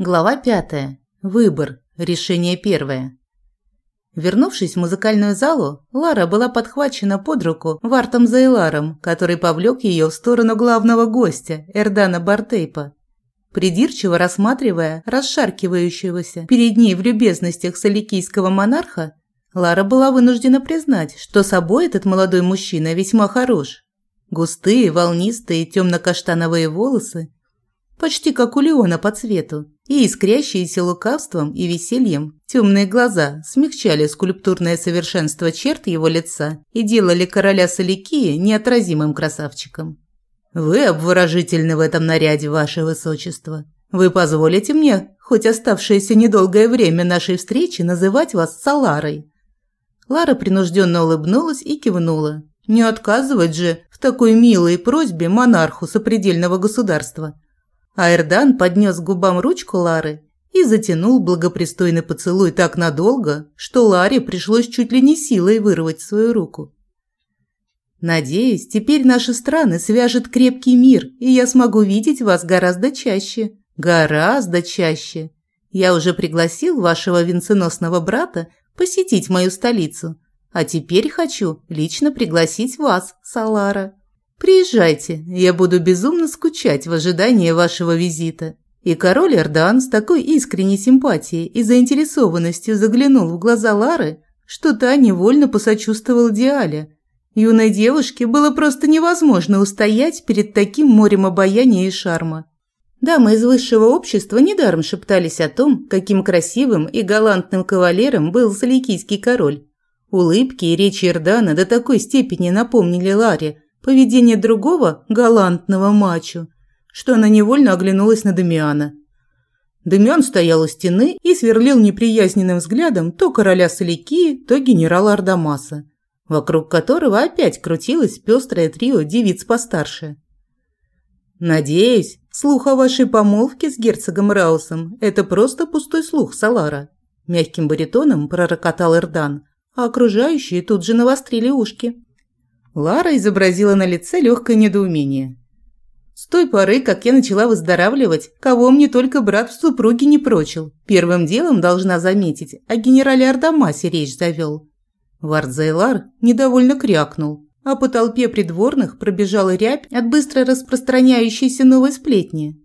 Глава пятая. Выбор. Решение первое. Вернувшись в музыкальную залу, Лара была подхвачена под руку Вартом Зайларом, который повлек ее в сторону главного гостя, Эрдана Бартейпа. Придирчиво рассматривая расшаркивающегося перед ней в любезностях соликийского монарха, Лара была вынуждена признать, что собой этот молодой мужчина весьма хорош. Густые, волнистые, темно-каштановые волосы почти как у Леона по цвету, и искрящиеся лукавством и весельем темные глаза смягчали скульптурное совершенство черт его лица и делали короля Саликии неотразимым красавчиком. «Вы обворожительны в этом наряде, ваше высочество. Вы позволите мне, хоть оставшееся недолгое время нашей встречи, называть вас Саларой?» Лара принужденно улыбнулась и кивнула. Не отказывать же в такой милой просьбе монарху сопредельного государства – Аэрдан поднес к губам ручку Лары и затянул благопристойный поцелуй так надолго, что Ларе пришлось чуть ли не силой вырвать свою руку. «Надеюсь, теперь наши страны свяжет крепкий мир, и я смогу видеть вас гораздо чаще. Гораздо чаще. Я уже пригласил вашего венценосного брата посетить мою столицу, а теперь хочу лично пригласить вас, Салара». Приезжайте, я буду безумно скучать в ожидании вашего визита». И король Эрдан с такой искренней симпатией и заинтересованностью заглянул в глаза Лары, что та невольно посочувствовала Диале. Юной девушке было просто невозможно устоять перед таким морем обаяния и шарма. Дамы из высшего общества недаром шептались о том, каким красивым и галантным кавалером был Саликийский король. Улыбки и речи Эрдана до такой степени напомнили Ларе – поведение другого галантного мачо, что она невольно оглянулась на Дамиана. Дамиан стоял у стены и сверлил неприязненным взглядом то короля Саликии, то генерала Ардамаса, вокруг которого опять крутилось пестрое трио девиц постарше. «Надеюсь, слух о вашей помолвке с герцогом Раусом – это просто пустой слух, Салара», – мягким баритоном пророкотал Эрдан, а окружающие тут же навострили ушки. Лара изобразила на лице легкое недоумение. С той поры, как я начала выздоравливать, кого мне только брат в супруге не прочил. Первым делом, должна заметить, о генерале Ардамасе речь завел. Вардзейлар недовольно крякнул, а по толпе придворных пробежала рябь от быстро распространяющейся новой сплетни.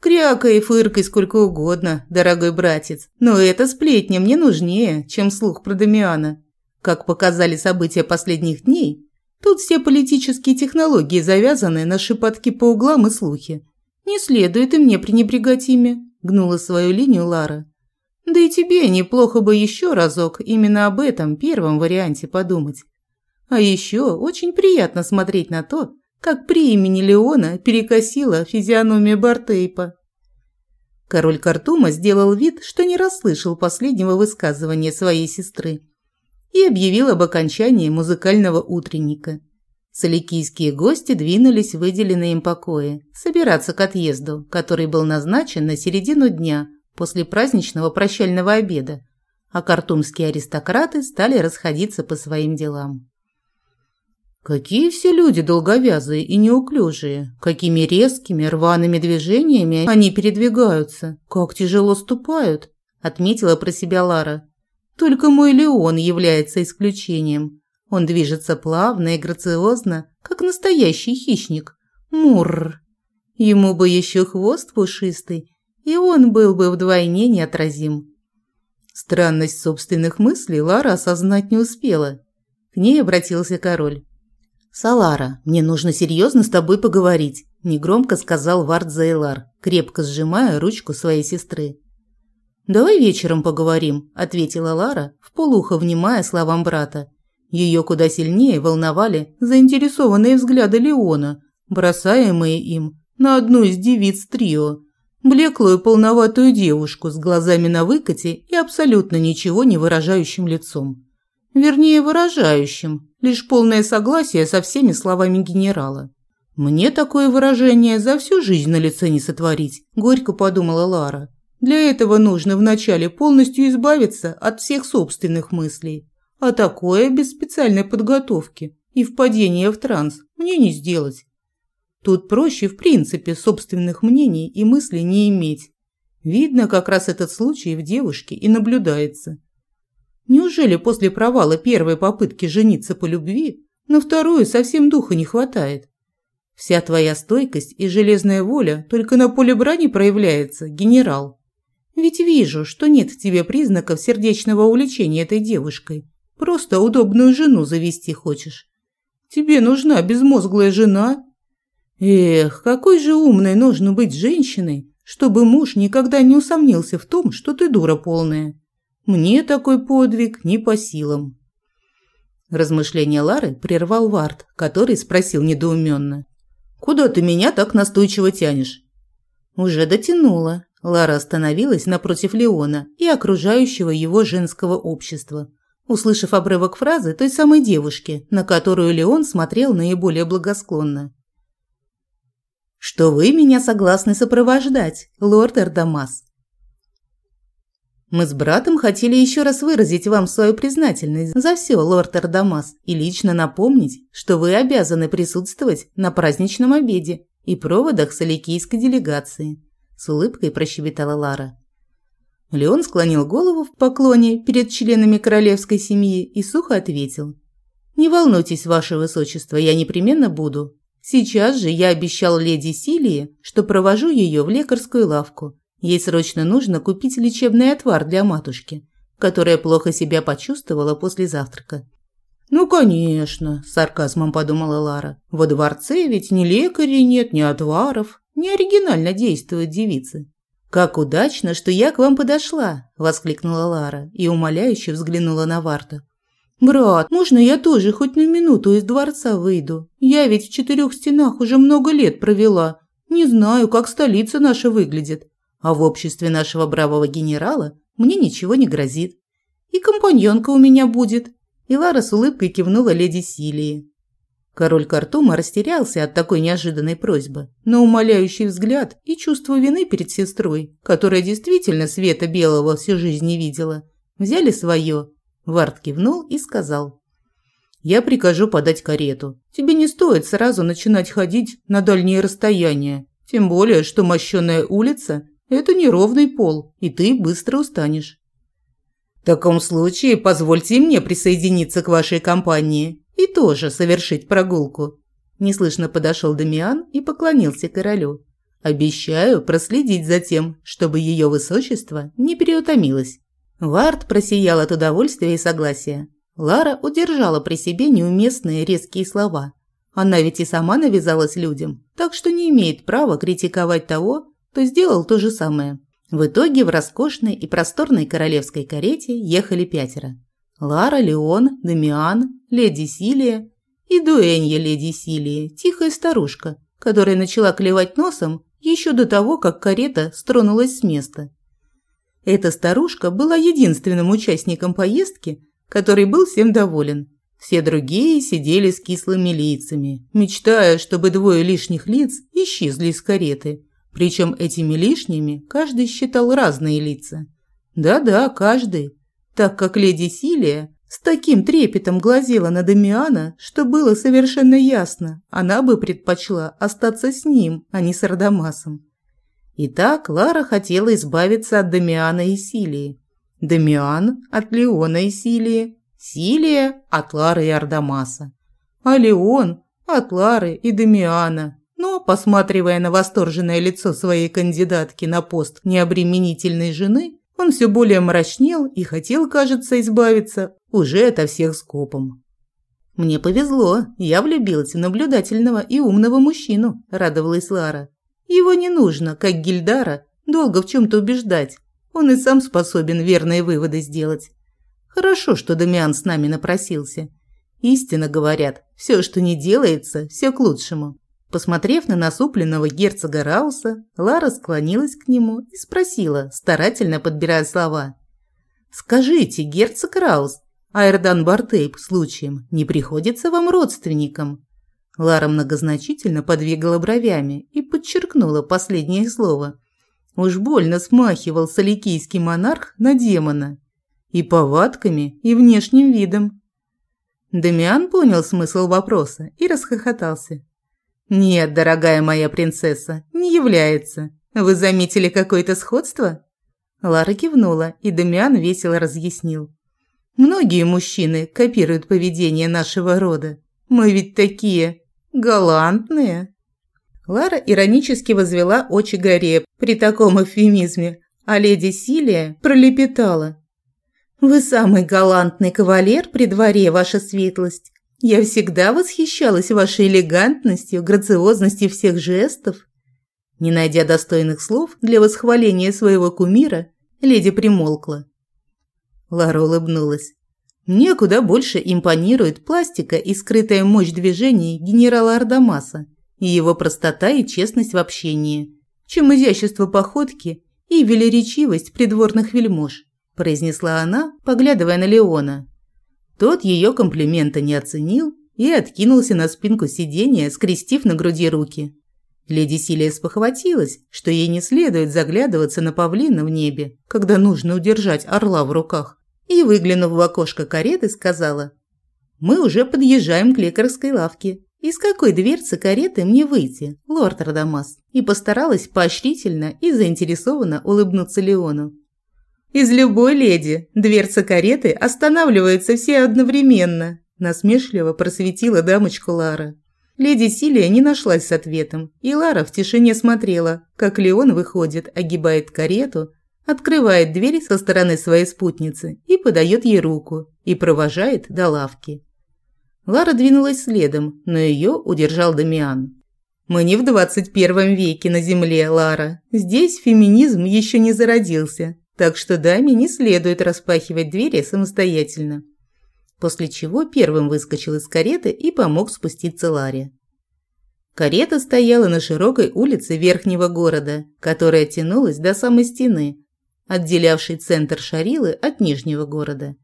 Крякай и фыркай сколько угодно, дорогой братец, но эта сплетня мне нужнее, чем слух про Дамиана. Как показали события последних дней, Тут все политические технологии завязаны на шепотки по углам и слухи. Не следует и мне пренебрегать ими, гнула свою линию Лара. Да и тебе неплохо бы еще разок именно об этом первом варианте подумать. А еще очень приятно смотреть на то, как при имени Леона перекосила физиономия Бартейпа. Король Картума сделал вид, что не расслышал последнего высказывания своей сестры и объявил об окончании музыкального утренника. Соликийские гости двинулись в выделенные им покои, собираться к отъезду, который был назначен на середину дня после праздничного прощального обеда, а картумские аристократы стали расходиться по своим делам. Какие все люди долговязые и неуклюжие, какими резкими рваными движениями они передвигаются, как тяжело ступают, отметила про себя Лара. Только мой Леон является исключением. Он движется плавно и грациозно, как настоящий хищник. Мурр. Ему бы еще хвост пушистый, и он был бы вдвойне неотразим. Странность собственных мыслей Лара осознать не успела. К ней обратился король. «Салара, мне нужно серьезно с тобой поговорить», – негромко сказал Вард Зейлар, крепко сжимая ручку своей сестры. «Давай вечером поговорим», – ответила Лара, вполуха внимая словам брата. Ее куда сильнее волновали заинтересованные взгляды Леона, бросаемые им на одну из девиц трио. Блеклую полноватую девушку с глазами на выкате и абсолютно ничего не выражающим лицом. Вернее, выражающим, лишь полное согласие со всеми словами генерала. «Мне такое выражение за всю жизнь на лице не сотворить», – горько подумала Лара. Для этого нужно вначале полностью избавиться от всех собственных мыслей. А такое без специальной подготовки и впадения в транс мне не сделать. Тут проще в принципе собственных мнений и мыслей не иметь. Видно, как раз этот случай в девушке и наблюдается. Неужели после провала первой попытки жениться по любви на вторую совсем духа не хватает? Вся твоя стойкость и железная воля только на поле брани проявляется, генерал. Ведь вижу, что нет в тебе признаков сердечного увлечения этой девушкой. Просто удобную жену завести хочешь. Тебе нужна безмозглая жена? Эх, какой же умной нужно быть женщиной, чтобы муж никогда не усомнился в том, что ты дура полная. Мне такой подвиг не по силам. Размышления Лары прервал Вард, который спросил недоуменно. «Куда ты меня так настойчиво тянешь?» Уже дотянула. Лара остановилась напротив Леона и окружающего его женского общества, услышав обрывок фразы той самой девушки, на которую Леон смотрел наиболее благосклонно. «Что вы меня согласны сопровождать, лорд Эрдамас?» Мы с братом хотели еще раз выразить вам свою признательность за все, лорд Эрдамас, и лично напомнить, что вы обязаны присутствовать на праздничном обеде и проводах соликийской делегации», – с улыбкой прощебетала Лара. Леон склонил голову в поклоне перед членами королевской семьи и сухо ответил. «Не волнуйтесь, ваше высочество, я непременно буду. Сейчас же я обещал леди Силии, что провожу ее в лекарскую лавку, Ей срочно нужно купить лечебный отвар для матушки, которая плохо себя почувствовала после завтрака. «Ну, конечно», – с сарказмом подумала Лара. «Во дворце ведь ни лекарей нет, ни отваров. Не оригинально действуют девицы». «Как удачно, что я к вам подошла!» – воскликнула Лара и умоляюще взглянула на Варта. «Брат, можно я тоже хоть на минуту из дворца выйду? Я ведь в четырех стенах уже много лет провела. Не знаю, как столица наша выглядит а в обществе нашего бравого генерала мне ничего не грозит. И компаньонка у меня будет». И Лара с улыбкой кивнула леди Силии. Король Картума растерялся от такой неожиданной просьбы, но умоляющий взгляд и чувство вины перед сестрой, которая действительно света белого всю жизнь не видела, взяли свое. Вард кивнул и сказал. «Я прикажу подать карету. Тебе не стоит сразу начинать ходить на дальние расстояния, тем более, что мощенная улица это неровный пол, и ты быстро устанешь. В таком случае позвольте мне присоединиться к вашей компании и тоже совершить прогулку. Неслышно подошел Дамиан и поклонился королю. Обещаю проследить за тем, чтобы ее высочество не переутомилось. Вард просиял от удовольствия и согласия. Лара удержала при себе неуместные резкие слова. Она ведь и сама навязалась людям, так что не имеет права критиковать того, то сделал то же самое. В итоге в роскошной и просторной королевской карете ехали пятеро. Лара, Леон, Дамиан, леди Силия и дуэнья леди Силии, тихая старушка, которая начала клевать носом еще до того, как карета стронулась с места. Эта старушка была единственным участником поездки, который был всем доволен. Все другие сидели с кислыми лицами, мечтая, чтобы двое лишних лиц исчезли из кареты – причем этими лишними каждый считал разные лица. Да-да, каждый. Так как леди Силия с таким трепетом глазела на Дамиана, что было совершенно ясно, она бы предпочла остаться с ним, а не с Ардамасом. Итак, Лара хотела избавиться от Дамиана и Силии. Дамиан от Леона и Силии. Силия от Лары и Ардамаса. А Леон от Лары и Дамиана. Но, посматривая на восторженное лицо своей кандидатки на пост необременительной жены, он все более мрачнел и хотел, кажется, избавиться уже ото всех скопом. «Мне повезло, я влюбилась в наблюдательного и умного мужчину», – радовалась Лара. «Его не нужно, как Гильдара, долго в чем-то убеждать. Он и сам способен верные выводы сделать. Хорошо, что Дамиан с нами напросился. Истинно говорят, все, что не делается, все к лучшему. Посмотрев на насупленного герцога Рауса, Лара склонилась к нему и спросила, старательно подбирая слова. «Скажите, герцог Раус, Айрдан Бартейп случаем не приходится вам родственником?» Лара многозначительно подвигала бровями и подчеркнула последнее слово. Уж больно смахивал соликийский монарх на демона. И повадками, и внешним видом. Дамиан понял смысл вопроса и расхохотался. «Нет, дорогая моя принцесса, не является. Вы заметили какое-то сходство?» Лара кивнула, и Дамиан весело разъяснил. «Многие мужчины копируют поведение нашего рода. Мы ведь такие галантные». Лара иронически возвела очи горе при таком эвфемизме, а леди Силия пролепетала. «Вы самый галантный кавалер при дворе, ваша светлость. Я всегда восхищалась вашей элегантностью, грациозностью всех жестов». Не найдя достойных слов для восхваления своего кумира, леди примолкла. Лара улыбнулась. Мне куда больше импонирует пластика и скрытая мощь движений генерала Ардамаса и его простота и честность в общении, чем изящество походки и велеречивость придворных вельмож произнесла она, поглядывая на Леона. Тот ее комплимента не оценил и откинулся на спинку сиденья, скрестив на груди руки. Леди Силия спохватилась, что ей не следует заглядываться на павлина в небе, когда нужно удержать орла в руках, и, выглянув в окошко кареты, сказала «Мы уже подъезжаем к лекарской лавке. Из какой дверцы кареты мне выйти, лорд Радамас?» И постаралась поощрительно и заинтересованно улыбнуться Леону. Из любой леди дверца кареты останавливается все одновременно, насмешливо просветила дамочку Лара. Леди Силия не нашлась с ответом, и Лара в тишине смотрела, как Леон выходит, огибает карету, открывает дверь со стороны своей спутницы и подает ей руку, и провожает до лавки. Лара двинулась следом, но ее удержал Дамиан. «Мы не в 21 веке на Земле, Лара. Здесь феминизм еще не зародился, так что даме не следует распахивать двери самостоятельно. После чего первым выскочил из кареты и помог спуститься Ларе. Карета стояла на широкой улице верхнего города, которая тянулась до самой стены, отделявшей центр Шарилы от нижнего города.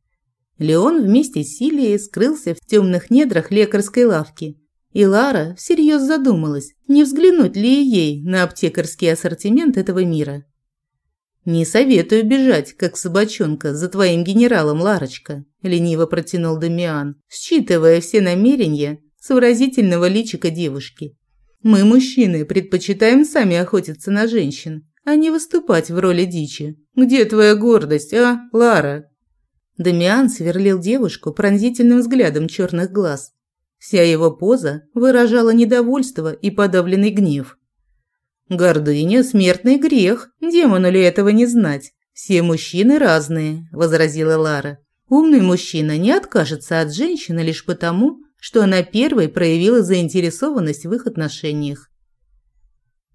Леон вместе с Силией скрылся в темных недрах лекарской лавки, и Лара всерьез задумалась, не взглянуть ли ей на аптекарский ассортимент этого мира. «Не советую бежать, как собачонка, за твоим генералом, Ларочка», – лениво протянул Дамиан, считывая все намерения с выразительного личика девушки. «Мы, мужчины, предпочитаем сами охотиться на женщин, а не выступать в роли дичи. Где твоя гордость, а, Лара?» Дамиан сверлил девушку пронзительным взглядом черных глаз. Вся его поза выражала недовольство и подавленный гнев. «Гордыня – смертный грех, демону ли этого не знать? Все мужчины разные», – возразила Лара. «Умный мужчина не откажется от женщины лишь потому, что она первой проявила заинтересованность в их отношениях.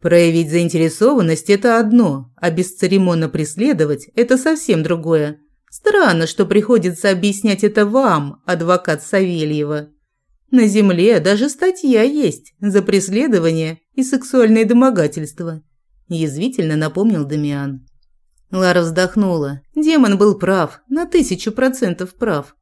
Проявить заинтересованность – это одно, а бесцеремонно преследовать – это совсем другое. Странно, что приходится объяснять это вам, адвокат Савельева. На земле даже статья есть за преследование и сексуальное домогательство», – язвительно напомнил Дамиан. Лара вздохнула. Демон был прав, на тысячу процентов прав.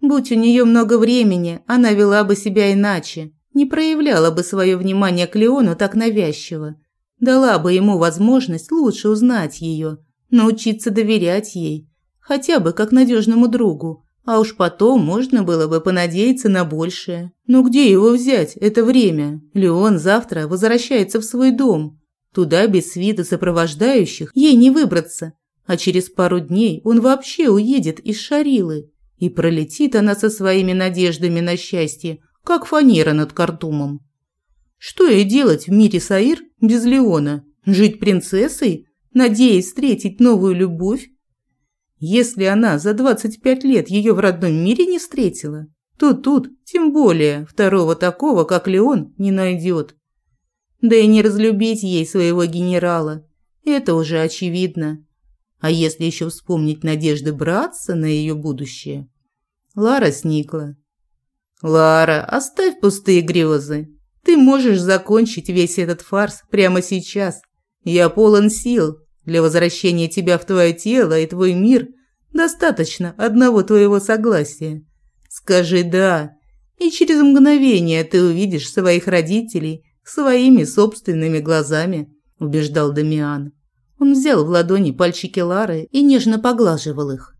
Будь у нее много времени, она вела бы себя иначе, не проявляла бы свое внимание к Леону так навязчиво, дала бы ему возможность лучше узнать ее, научиться доверять ей, хотя бы как надежному другу, а уж потом можно было бы понадеяться на большее. Но где его взять, это время? Леон завтра возвращается в свой дом. Туда без свита сопровождающих ей не выбраться. А через пару дней он вообще уедет из Шарилы. И пролетит она со своими надеждами на счастье, как фанера над Картумом. Что ей делать в мире Саир без Леона? Жить принцессой, надеясь встретить новую любовь? Если она за 25 лет ее в родном мире не встретила, то тут, тем более, второго такого, как Леон, не найдет. Да и не разлюбить ей своего генерала. Это уже очевидно. А если еще вспомнить надежды братца на ее будущее? Лара сникла. «Лара, оставь пустые грезы. Ты можешь закончить весь этот фарс прямо сейчас. Я полон сил, для возвращения тебя в твое тело и твой мир достаточно одного твоего согласия. Скажи «да», и через мгновение ты увидишь своих родителей своими собственными глазами», – убеждал Дамиан. Он взял в ладони пальчики Лары и нежно поглаживал их.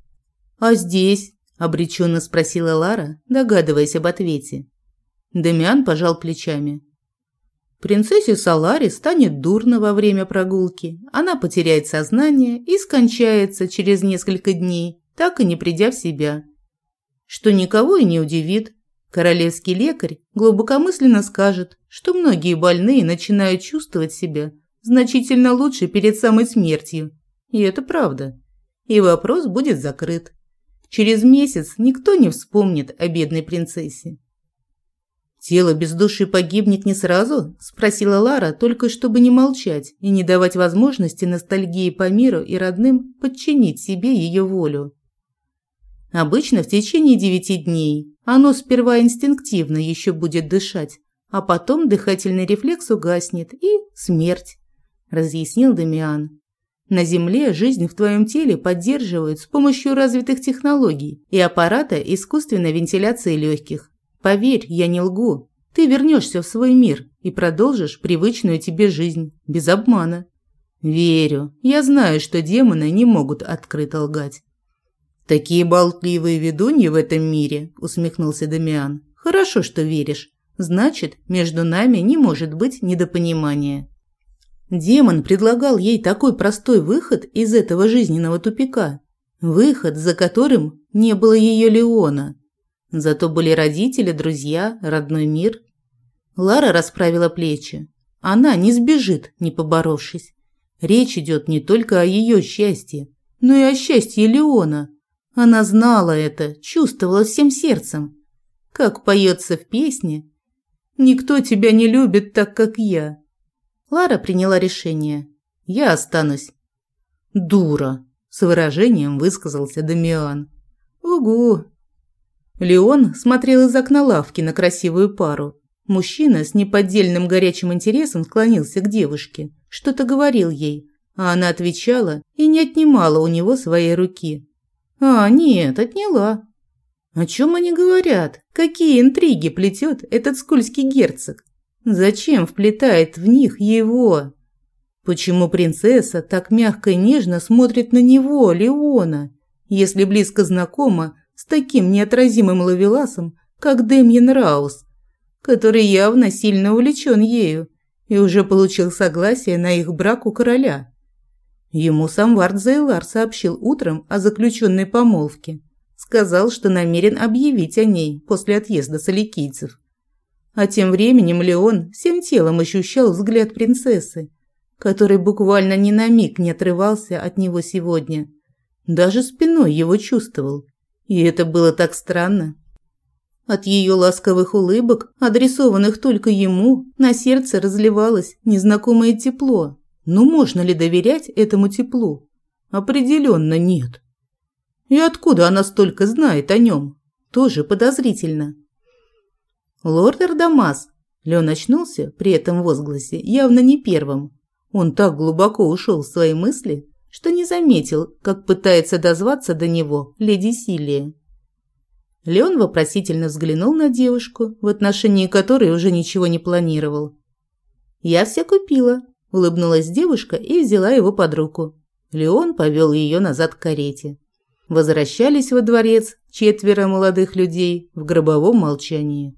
«А здесь?» – обреченно спросила Лара, догадываясь об ответе. Дамиан пожал плечами. Принцессе Салари станет дурно во время прогулки, она потеряет сознание и скончается через несколько дней, так и не придя в себя. Что никого и не удивит. Королевский лекарь глубокомысленно скажет, что многие больные начинают чувствовать себя значительно лучше перед самой смертью. И это правда. И вопрос будет закрыт. Через месяц никто не вспомнит о бедной принцессе. «Тело без души погибнет не сразу?» – спросила Лара, только чтобы не молчать и не давать возможности ностальгии по миру и родным подчинить себе ее волю. Обычно в течение девяти дней оно сперва инстинктивно еще будет дышать, а потом дыхательный рефлекс угаснет и смерть, разъяснил Дамиан. На Земле жизнь в твоем теле поддерживают с помощью развитых технологий и аппарата искусственной вентиляции легких. Поверь, я не лгу. Ты вернешься в свой мир и продолжишь привычную тебе жизнь, без обмана. Верю. Я знаю, что демоны не могут открыто лгать. Такие болтливые ведуньи в этом мире, усмехнулся Дамиан. Хорошо, что веришь. Значит, между нами не может быть недопонимания. Демон предлагал ей такой простой выход из этого жизненного тупика. Выход, за которым не было ее Леона. Зато были родители, друзья, родной мир. Лара расправила плечи. Она не сбежит, не поборовшись. Речь идет не только о ее счастье, но и о счастье Леона. Она знала это, чувствовала всем сердцем. Как поется в песне «Никто тебя не любит так, как я». Лара приняла решение. «Я останусь». «Дура», – с выражением высказался Дамиан. «Угу». Леон смотрел из окна лавки на красивую пару. Мужчина с неподдельным горячим интересом склонился к девушке, что-то говорил ей, а она отвечала и не отнимала у него своей руки. «А, нет, отняла». «О чем они говорят? Какие интриги плетет этот скользкий герцог? Зачем вплетает в них его? Почему принцесса так мягко и нежно смотрит на него, Леона, если близко знакома с таким неотразимым ловеласом, как Демьян Раус, который явно сильно увлечен ею и уже получил согласие на их брак у короля? Ему сам Вард Зейлар сообщил утром о заключенной помолвке. Сказал, что намерен объявить о ней после отъезда соликийцев. А тем временем Леон всем телом ощущал взгляд принцессы, который буквально ни на миг не отрывался от него сегодня. Даже спиной его чувствовал. И это было так странно. От ее ласковых улыбок, адресованных только ему, на сердце разливалось незнакомое тепло. Но можно ли доверять этому теплу? Определенно нет. И откуда она столько знает о нем? Тоже подозрительно. «Лорд Эрдамас!» Леон очнулся при этом возгласе явно не первым. Он так глубоко ушел в свои мысли, что не заметил, как пытается дозваться до него леди Силия. Леон вопросительно взглянул на девушку, в отношении которой уже ничего не планировал. «Я все купила», – улыбнулась девушка и взяла его под руку. Леон повел ее назад к карете. Возвращались во дворец четверо молодых людей в гробовом молчании.